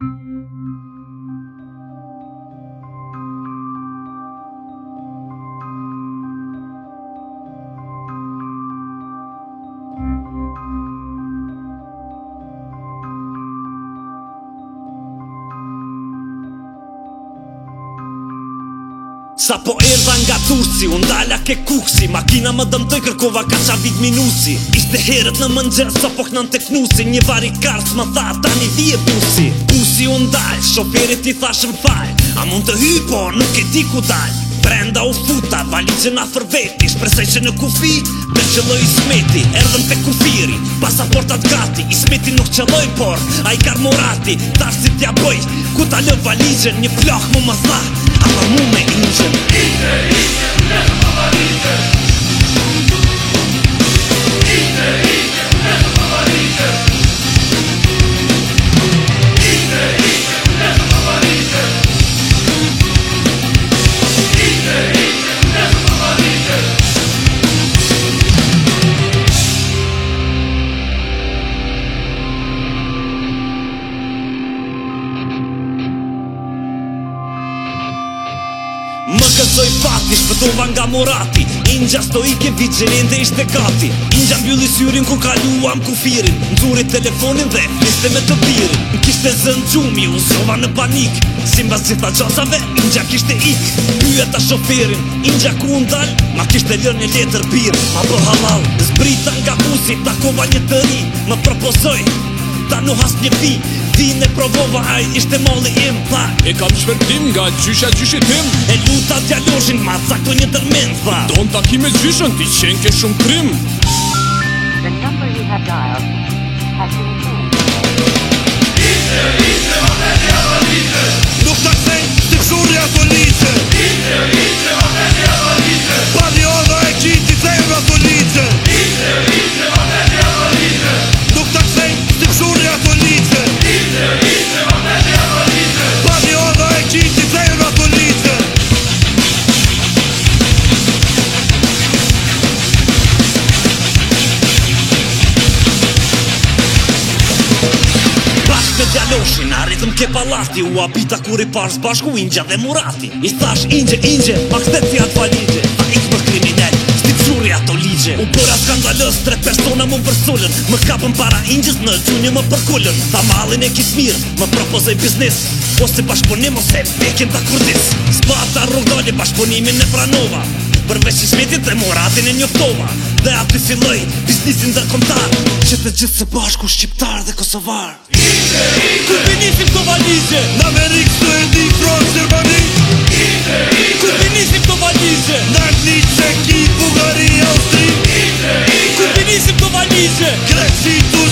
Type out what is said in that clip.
Thank you. Sa po erdha nga Turci, unë dalja ke kuksi Makina më dëmë të kërkova ka qa vit minusi Ishte herët në mëngjes, sa po kënën të knusi Një vari kartë më tha, tani dhije busi Busi unë dalj, shoferit i thashën faj A mund të hy, po nuk e ti ku dalj Brenda u futa, valigjën a fërveti Shpresaj që në kufi, me qëlloj i smeti Erdhëm pe kufiri, pasaportat gati I smeti nuk qëlloj, por a i karmorati si t'ja bëj, ku ta lë valigjën Një plohë mu më Ama mu meinsen Ite, ite, ne havarites kësoj fati Spëtova nga morati Inja i vigjelin dhe ishte kati Inja mbjulli syrin ku kaluam kufirin Ndhuri telefonin dhe fliste me të birin Në kishte zënë gjumi, usova në panik Simba si tha qasave, Inja kishte ik Pyeta shoferin, Inja ku ndal Ma kishte lërë një letër bir Ma për halal Zbrita nga busi, takova një të ri Më proposoj, ta nuk has një fi Din e provova A i ishte molli im tha E kam shvertim nga gjysha gjyshi tim E luta djaloshin ma cakto një dërmin tha Do në taki me gjyshën ti qenke shumë krim The number you have dialed has been changed fjaloshin Arritëm rritëm ke palati U abita kur i parë zbashku Ingja dhe murati I thash ingje, ingje Pak të të fjatë valigje A ikë më kriminell Sti ato ligje U përra skandalës Tre persona më vërsullën Më kapën para ingjës Në gjunje më përkullën Tha malin e kitë mirë Më propozoj biznis Po se bashkëponim Ose pekin të kurdis Zbata rrugdoli Bashkëponimin e pranova Përveç një shmetit dhe moratin e një stovar Dhe aty filloj, biznisin dhe kontar Që të gjithë se bashku Shqiptar dhe Kosovar Iqe, iqe, kur t'i njësim të vanjizje Në Amerikë, Suedi, Pro, Sjërbanit Iqe, iqe, kur t'i njësim të vanjizje Në Kniqë, Qekit, Bugarit, Austri Iqe, iqe, kur njësim të vanjizje Kresi, Turi,